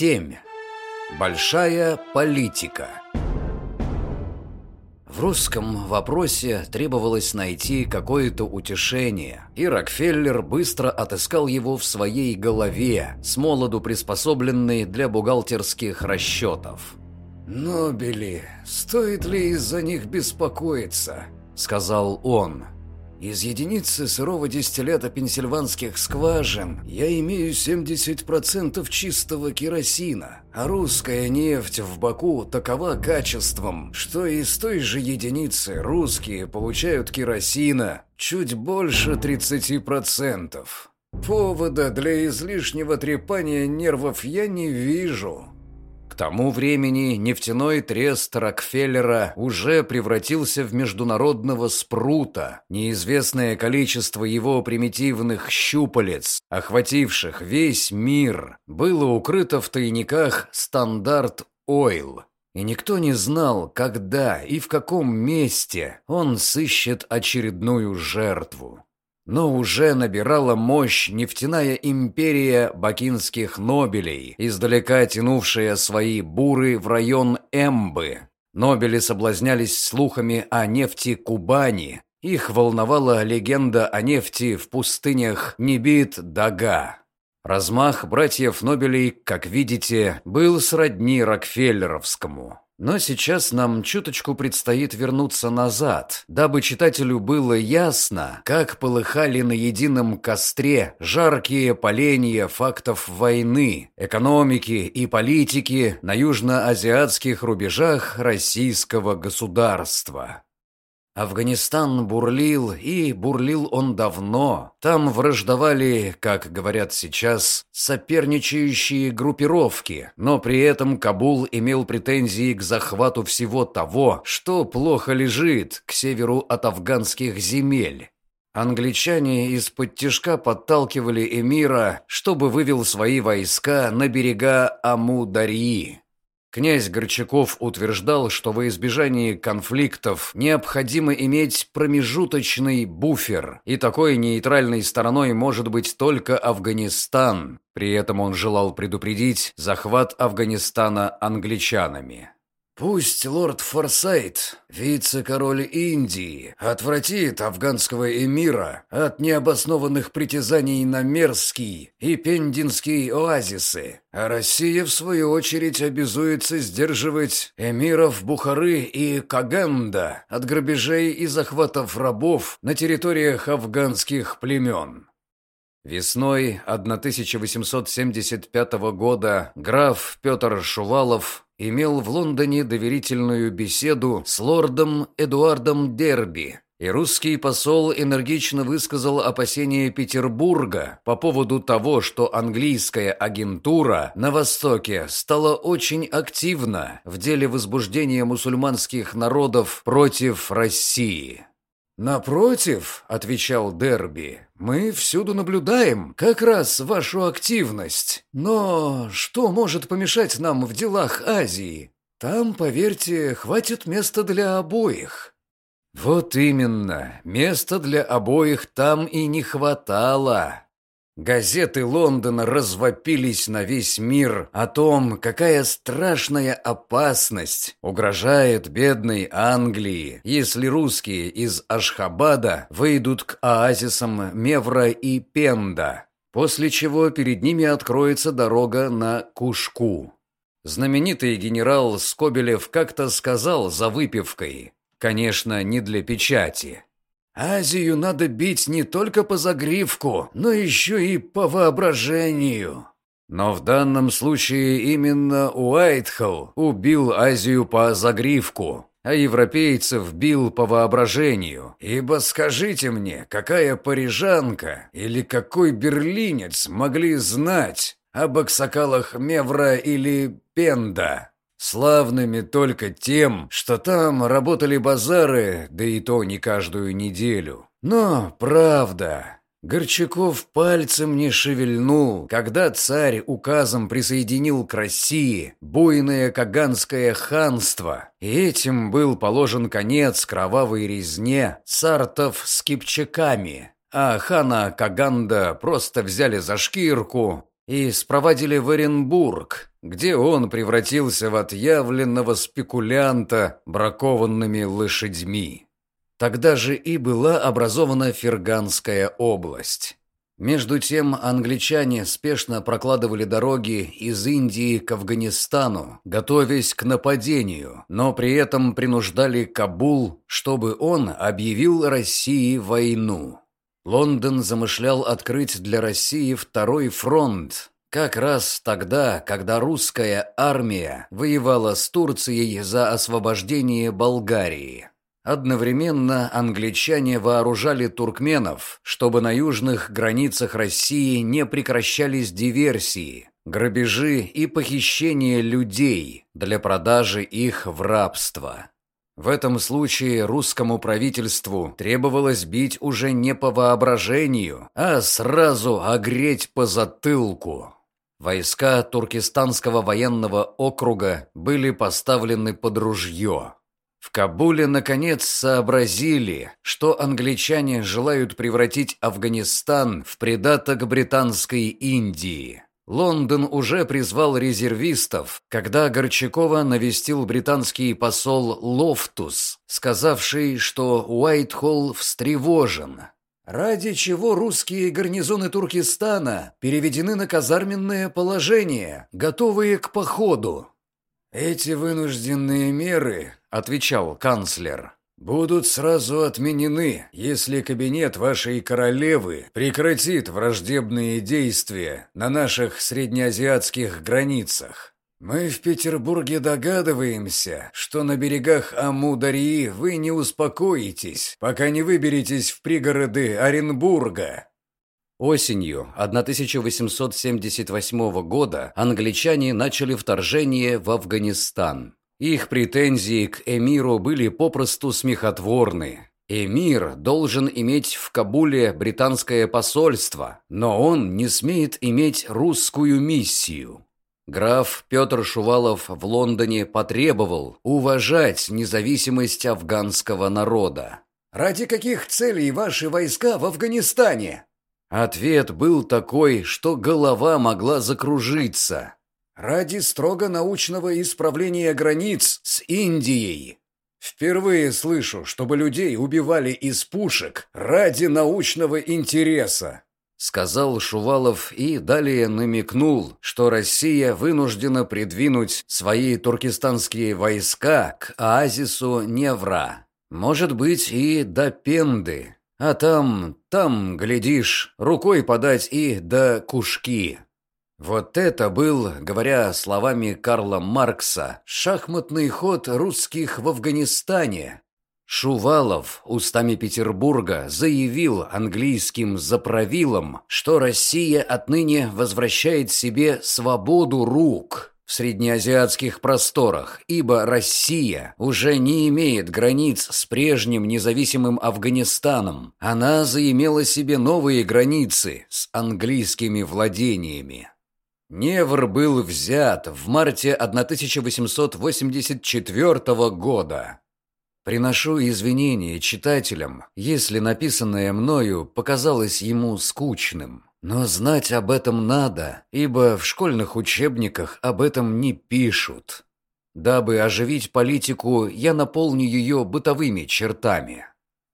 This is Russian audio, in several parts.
7. Большая политика. В русском вопросе требовалось найти какое-то утешение, и Рокфеллер быстро отыскал его в своей голове, с молоду приспособленной для бухгалтерских расчетов. «Нобели, стоит ли из-за них беспокоиться?» – сказал он. Из единицы сырого дистиллята пенсильванских скважин я имею 70% чистого керосина, а русская нефть в Баку такова качеством, что из той же единицы русские получают керосина чуть больше 30%. Повода для излишнего трепания нервов я не вижу тому времени нефтяной трест Рокфеллера уже превратился в международного спрута. Неизвестное количество его примитивных щупалец, охвативших весь мир, было укрыто в тайниках «Стандарт Ойл». И никто не знал, когда и в каком месте он сыщет очередную жертву но уже набирала мощь нефтяная империя бакинских нобелей, издалека тянувшая свои буры в район Эмбы. Нобели соблазнялись слухами о нефти Кубани. Их волновала легенда о нефти в пустынях Небит-Дага. Размах братьев Нобелей, как видите, был сродни Рокфеллеровскому. Но сейчас нам чуточку предстоит вернуться назад, дабы читателю было ясно, как полыхали на едином костре жаркие поленья фактов войны, экономики и политики на южноазиатских рубежах российского государства. Афганистан бурлил, и бурлил он давно. Там враждовали, как говорят сейчас, соперничающие группировки, но при этом Кабул имел претензии к захвату всего того, что плохо лежит к северу от афганских земель. Англичане из-под тяжка подталкивали эмира, чтобы вывел свои войска на берега Амударьи. Князь Горчаков утверждал, что во избежании конфликтов необходимо иметь промежуточный буфер, и такой нейтральной стороной может быть только Афганистан. При этом он желал предупредить захват Афганистана англичанами. Пусть лорд Форсайт, вице-король Индии, отвратит афганского эмира от необоснованных притязаний на Мерский и Пендинские оазисы, а Россия, в свою очередь, обязуется сдерживать эмиров Бухары и Каганда от грабежей и захватов рабов на территориях афганских племен. Весной 1875 года граф Петр Шувалов имел в Лондоне доверительную беседу с лордом Эдуардом Дерби, и русский посол энергично высказал опасения Петербурга по поводу того, что английская агентура на Востоке стала очень активна в деле возбуждения мусульманских народов против России. «Напротив», — отвечал Дерби, — «мы всюду наблюдаем как раз вашу активность. Но что может помешать нам в делах Азии? Там, поверьте, хватит места для обоих». «Вот именно, места для обоих там и не хватало», Газеты Лондона развопились на весь мир о том, какая страшная опасность угрожает бедной Англии, если русские из Ашхабада выйдут к оазисам Мевра и Пенда, после чего перед ними откроется дорога на Кушку. Знаменитый генерал Скобелев как-то сказал за выпивкой, конечно, не для печати – Азию надо бить не только по загривку, но еще и по воображению. Но в данном случае именно Уайтхолл убил Азию по загривку, а европейцев бил по воображению. Ибо скажите мне, какая парижанка или какой берлинец могли знать об аксакалах Мевра или Пенда? Славными только тем, что там работали базары, да и то не каждую неделю. Но, правда, Горчаков пальцем не шевельнул, когда царь указом присоединил к России буйное Каганское ханство, и этим был положен конец кровавой резне сартов с кипчаками, а хана Каганда просто взяли за шкирку и спровадили в Оренбург, где он превратился в отъявленного спекулянта бракованными лошадьми. Тогда же и была образована Ферганская область. Между тем англичане спешно прокладывали дороги из Индии к Афганистану, готовясь к нападению, но при этом принуждали Кабул, чтобы он объявил России войну. Лондон замышлял открыть для России второй фронт, как раз тогда, когда русская армия воевала с Турцией за освобождение Болгарии. Одновременно англичане вооружали туркменов, чтобы на южных границах России не прекращались диверсии, грабежи и похищение людей для продажи их в рабство. В этом случае русскому правительству требовалось бить уже не по воображению, а сразу огреть по затылку. Войска Туркестанского военного округа были поставлены под ружье. В Кабуле, наконец, сообразили, что англичане желают превратить Афганистан в придаток британской Индии. Лондон уже призвал резервистов, когда Горчакова навестил британский посол Лофтус, сказавший, что Уайтхолл встревожен. Ради чего русские гарнизоны Туркестана переведены на казарменное положение, готовые к походу. «Эти вынужденные меры», — отвечал канцлер, — «будут сразу отменены, если кабинет вашей королевы прекратит враждебные действия на наших среднеазиатских границах. Мы в Петербурге догадываемся, что на берегах Амударьи вы не успокоитесь, пока не выберетесь в пригороды Оренбурга, Осенью 1878 года англичане начали вторжение в Афганистан. Их претензии к эмиру были попросту смехотворны. Эмир должен иметь в Кабуле британское посольство, но он не смеет иметь русскую миссию. Граф Петр Шувалов в Лондоне потребовал уважать независимость афганского народа. «Ради каких целей ваши войска в Афганистане?» Ответ был такой, что голова могла закружиться. Ради строго научного исправления границ с Индией. Впервые слышу, чтобы людей убивали из пушек ради научного интереса. Сказал Шувалов и далее намекнул, что Россия вынуждена придвинуть свои туркестанские войска к оазису Невра. Может быть и до Пенды, а там, там, глядишь, рукой подать и до кушки. Вот это был, говоря словами Карла Маркса, шахматный ход русских в Афганистане. Шувалов устами Петербурга заявил английским заправилам, что Россия отныне возвращает себе свободу рук в среднеазиатских просторах, ибо Россия уже не имеет границ с прежним независимым Афганистаном. Она заимела себе новые границы с английскими владениями. Невр был взят в марте 1884 года. Приношу извинения читателям, если написанное мною показалось ему скучным. Но знать об этом надо, ибо в школьных учебниках об этом не пишут. Дабы оживить политику, я наполню ее бытовыми чертами.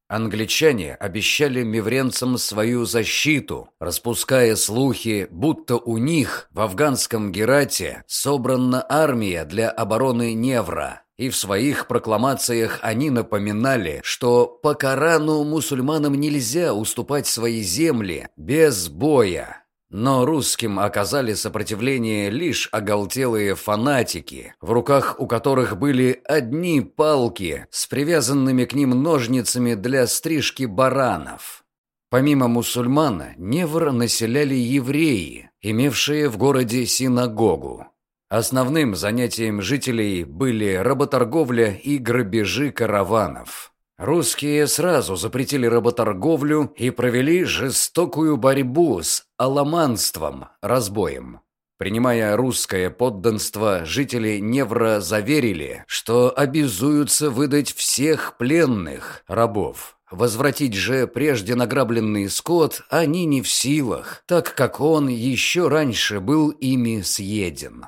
Англичане обещали мевренцам свою защиту, распуская слухи, будто у них в афганском Герате собрана армия для обороны Невра и в своих прокламациях они напоминали, что по Корану мусульманам нельзя уступать свои земли без боя. Но русским оказали сопротивление лишь оголтелые фанатики, в руках у которых были одни палки с привязанными к ним ножницами для стрижки баранов. Помимо мусульман, Невр населяли евреи, имевшие в городе синагогу. Основным занятием жителей были работорговля и грабежи караванов. Русские сразу запретили работорговлю и провели жестокую борьбу с аламанством, разбоем. Принимая русское подданство, жители Невра заверили, что обязуются выдать всех пленных рабов. Возвратить же прежде награбленный скот они не в силах, так как он еще раньше был ими съеден.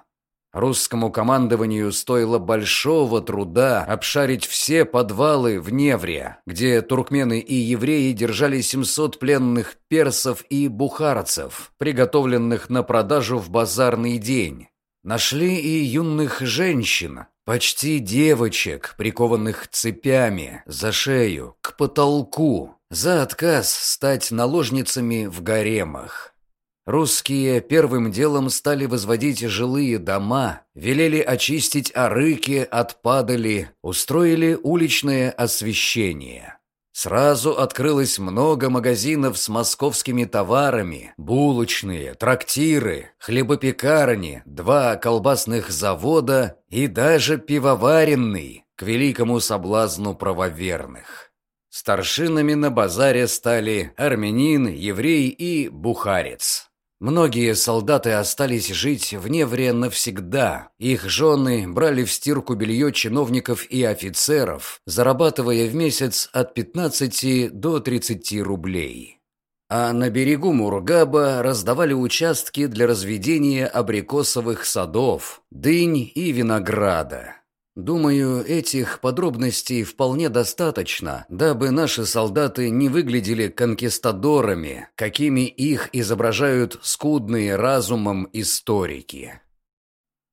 Русскому командованию стоило большого труда обшарить все подвалы в Невре, где туркмены и евреи держали 700 пленных персов и бухарцев, приготовленных на продажу в базарный день. Нашли и юных женщин, почти девочек, прикованных цепями за шею, к потолку, за отказ стать наложницами в гаремах. Русские первым делом стали возводить жилые дома, велели очистить арыки от падали, устроили уличное освещение. Сразу открылось много магазинов с московскими товарами, булочные, трактиры, хлебопекарни, два колбасных завода и даже пивоваренный, к великому соблазну правоверных. Старшинами на базаре стали армянин, еврей и бухарец. Многие солдаты остались жить в Невре навсегда. Их жены брали в стирку белье чиновников и офицеров, зарабатывая в месяц от 15 до 30 рублей. А на берегу Мургаба раздавали участки для разведения абрикосовых садов, дынь и винограда. Думаю, этих подробностей вполне достаточно, дабы наши солдаты не выглядели конкистадорами, какими их изображают скудные разумом историки.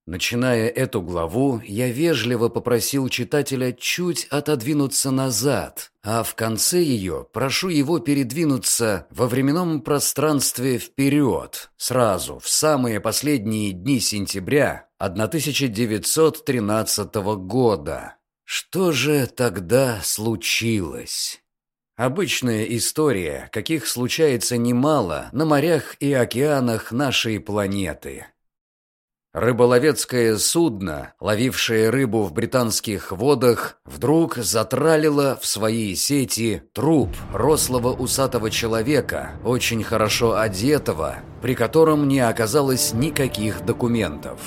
Начиная эту главу, я вежливо попросил читателя чуть отодвинуться назад, а в конце ее прошу его передвинуться во временном пространстве вперед, сразу, в самые последние дни сентября 1913 года. Что же тогда случилось? Обычная история, каких случается немало на морях и океанах нашей планеты – Рыболовецкое судно, ловившее рыбу в британских водах, вдруг затралило в свои сети труп рослого усатого человека, очень хорошо одетого, при котором не оказалось никаких документов.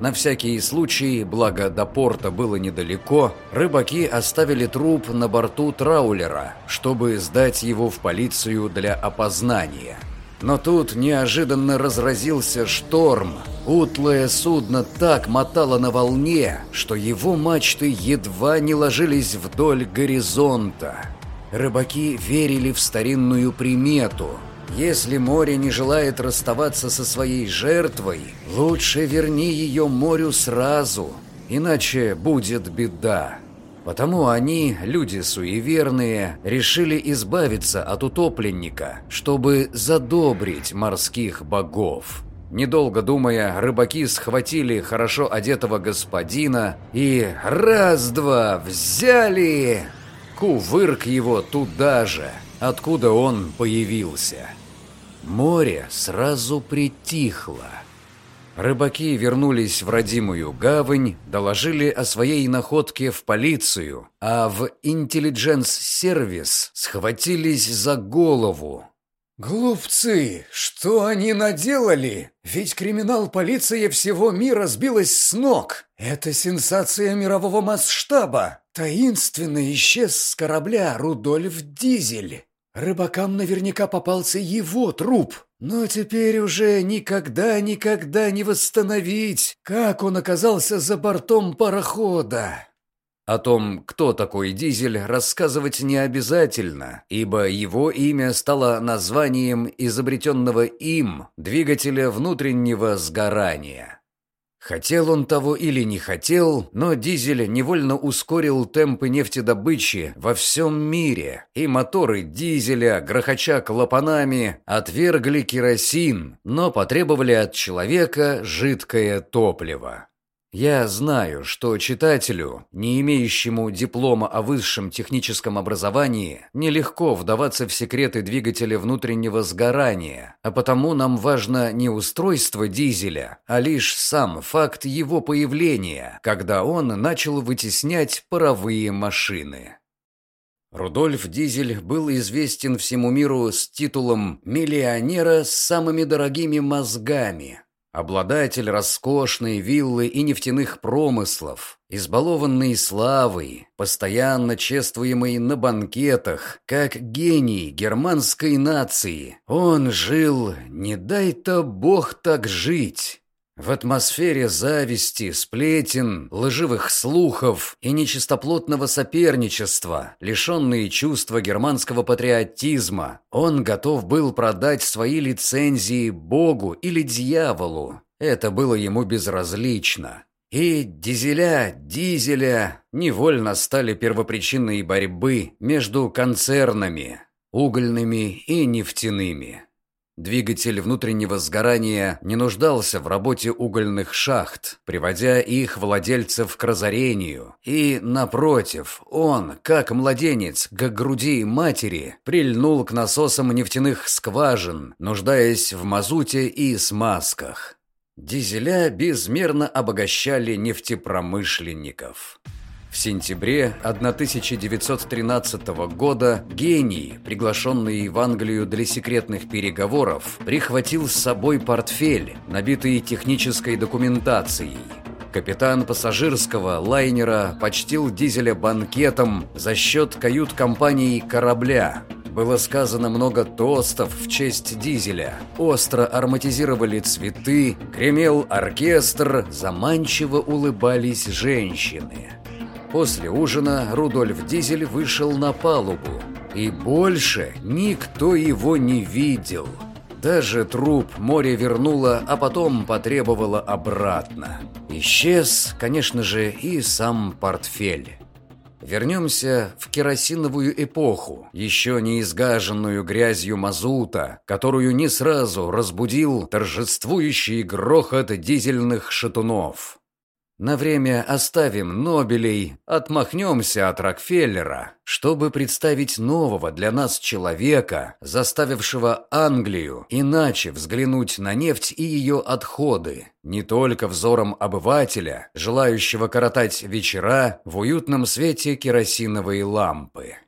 На всякий случай, благо до порта было недалеко, рыбаки оставили труп на борту траулера, чтобы сдать его в полицию для опознания – но тут неожиданно разразился шторм. Утлое судно так мотало на волне, что его мачты едва не ложились вдоль горизонта. Рыбаки верили в старинную примету. Если море не желает расставаться со своей жертвой, лучше верни ее морю сразу, иначе будет беда. Потому они, люди суеверные, решили избавиться от утопленника, чтобы задобрить морских богов. Недолго думая, рыбаки схватили хорошо одетого господина и раз-два взяли кувырк его туда же, откуда он появился. Море сразу притихло. Рыбаки вернулись в родимую гавань, доложили о своей находке в полицию, а в интеллидженс-сервис схватились за голову. «Глупцы! Что они наделали? Ведь криминал-полиция всего мира сбилась с ног! Это сенсация мирового масштаба! Таинственно исчез с корабля Рудольф Дизель!» Рыбакам наверняка попался его труп, но теперь уже никогда-никогда не восстановить, как он оказался за бортом парохода. О том, кто такой Дизель, рассказывать не обязательно, ибо его имя стало названием изобретенного им двигателя внутреннего сгорания. Хотел он того или не хотел, но дизель невольно ускорил темпы нефтедобычи во всем мире, и моторы дизеля, грохоча клапанами, отвергли керосин, но потребовали от человека жидкое топливо. Я знаю, что читателю, не имеющему диплома о высшем техническом образовании, нелегко вдаваться в секреты двигателя внутреннего сгорания, а потому нам важно не устройство дизеля, а лишь сам факт его появления, когда он начал вытеснять паровые машины. Рудольф Дизель был известен всему миру с титулом «миллионера с самыми дорогими мозгами», Обладатель роскошной виллы и нефтяных промыслов, избалованный славой, постоянно чествуемый на банкетах, как гений германской нации, он жил «не дай-то Бог так жить». В атмосфере зависти, сплетен, лживых слухов и нечистоплотного соперничества, лишенные чувства германского патриотизма, он готов был продать свои лицензии Богу или дьяволу. Это было ему безразлично. И дизеля, дизеля невольно стали первопричиной борьбы между концернами, угольными и нефтяными. Двигатель внутреннего сгорания не нуждался в работе угольных шахт, приводя их владельцев к разорению. И, напротив, он, как младенец, к груди матери, прильнул к насосам нефтяных скважин, нуждаясь в мазуте и смазках. Дизеля безмерно обогащали нефтепромышленников. В сентябре 1913 года гений, приглашенный в Англию для секретных переговоров, прихватил с собой портфель, набитый технической документацией. Капитан пассажирского лайнера почтил дизеля банкетом за счет кают-компании корабля. Было сказано много тостов в честь дизеля. Остро ароматизировали цветы, гремел оркестр, заманчиво улыбались женщины. После ужина Рудольф Дизель вышел на палубу, и больше никто его не видел. Даже труп море вернуло, а потом потребовало обратно. Исчез, конечно же, и сам портфель. Вернемся в керосиновую эпоху, еще не изгаженную грязью мазута, которую не сразу разбудил торжествующий грохот дизельных шатунов. На время оставим Нобелей, отмахнемся от Рокфеллера, чтобы представить нового для нас человека, заставившего Англию иначе взглянуть на нефть и ее отходы, не только взором обывателя, желающего коротать вечера в уютном свете керосиновой лампы.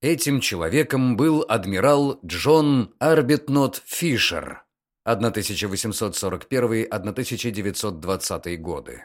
Этим человеком был адмирал Джон Арбитнот Фишер, 1841-1920 годы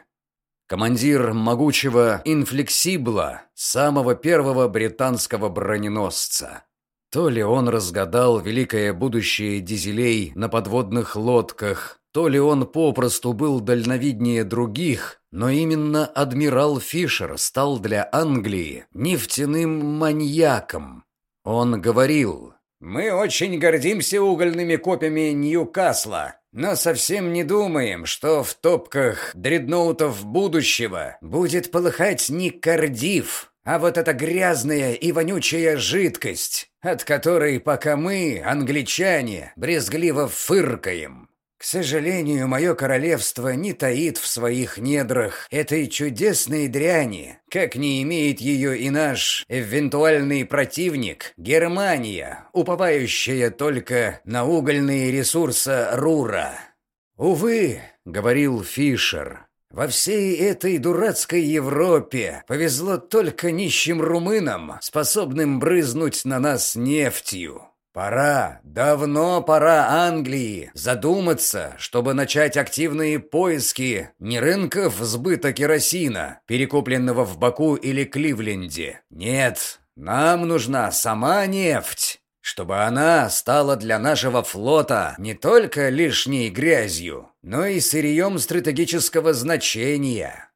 командир могучего инфлексибла, самого первого британского броненосца. То ли он разгадал великое будущее дизелей на подводных лодках, то ли он попросту был дальновиднее других, но именно адмирал Фишер стал для Англии нефтяным маньяком. Он говорил, «Мы очень гордимся угольными копьями Ньюкасла, но совсем не думаем, что в топках дредноутов будущего будет полыхать не Кардив, а вот эта грязная и вонючая жидкость, от которой пока мы, англичане, брезгливо фыркаем. К сожалению, мое королевство не таит в своих недрах этой чудесной дряни, как не имеет ее и наш эвентуальный противник Германия, уповающая только на угольные ресурсы Рура. «Увы», — говорил Фишер, — «во всей этой дурацкой Европе повезло только нищим румынам, способным брызнуть на нас нефтью». Пора, давно пора Англии задуматься, чтобы начать активные поиски не рынков сбыта керосина, перекупленного в Баку или Кливленде. Нет, нам нужна сама нефть, чтобы она стала для нашего флота не только лишней грязью, но и сырьем стратегического значения.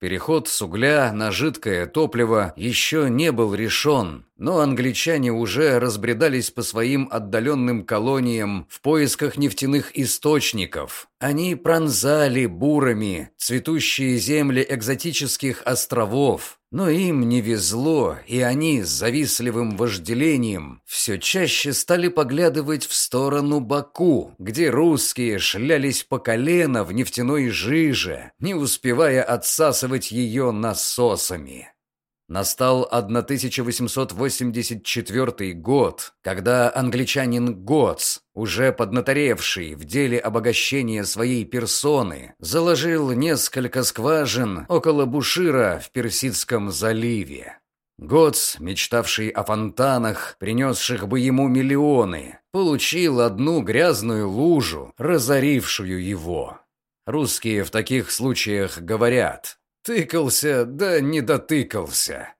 Переход с угля на жидкое топливо еще не был решен, но англичане уже разбредались по своим отдаленным колониям в поисках нефтяных источников. Они пронзали бурами цветущие земли экзотических островов, но им не везло, и они с завистливым вожделением все чаще стали поглядывать в сторону Баку, где русские шлялись по колено в нефтяной жиже, не успевая отсасывать ее насосами. Настал 1884 год, когда англичанин Готс, уже поднаторевший в деле обогащения своей персоны, заложил несколько скважин около Бушира в Персидском заливе. Готс, мечтавший о фонтанах, принесших бы ему миллионы, получил одну грязную лужу, разорившую его. Русские в таких случаях говорят Тыкался, да не дотыкался.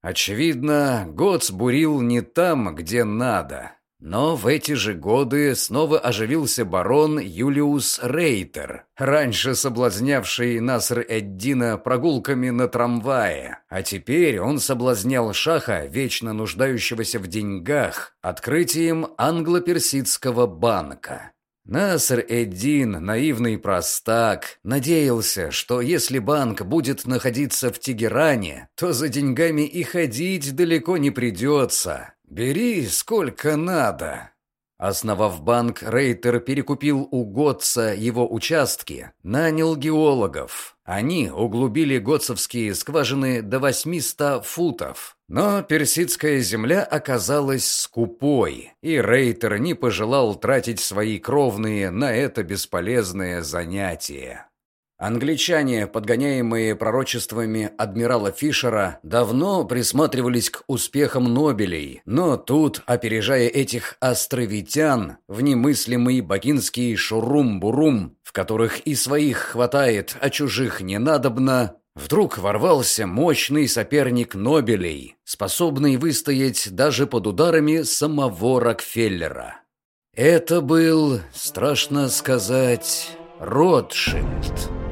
Очевидно, Гоц бурил не там, где надо. Но в эти же годы снова оживился барон Юлиус Рейтер, раньше соблазнявший Наср-эд-Дина прогулками на трамвае, а теперь он соблазнял шаха, вечно нуждающегося в деньгах, открытием англо-персидского банка. Наср-эд-Дин, наивный простак, надеялся, что если банк будет находиться в Тегеране, то за деньгами и ходить далеко не придется. «Бери сколько надо». Основав банк, Рейтер перекупил у Готца его участки, нанял геологов. Они углубили готцевские скважины до 800 футов. Но персидская земля оказалась скупой, и Рейтер не пожелал тратить свои кровные на это бесполезное занятие. Англичане, подгоняемые пророчествами адмирала Фишера, давно присматривались к успехам Нобелей, но тут, опережая этих островитян, в немыслимый бакинский шурум-бурум, в которых и своих хватает, а чужих не надобно, вдруг ворвался мощный соперник Нобелей, способный выстоять даже под ударами самого Рокфеллера. Это был, страшно сказать, Ротшильд.